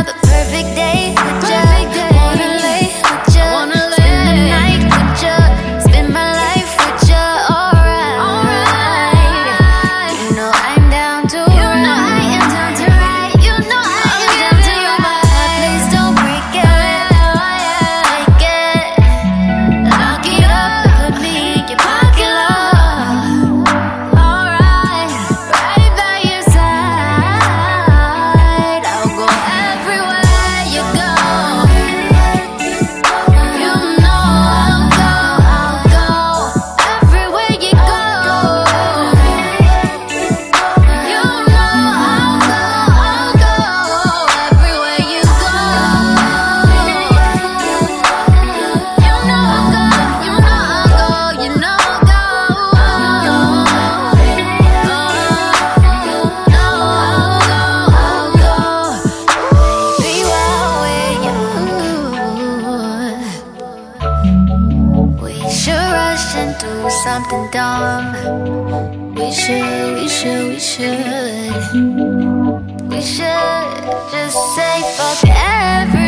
a perfect day. do something dumb. We should, we should, we should. We should just say fuck everything.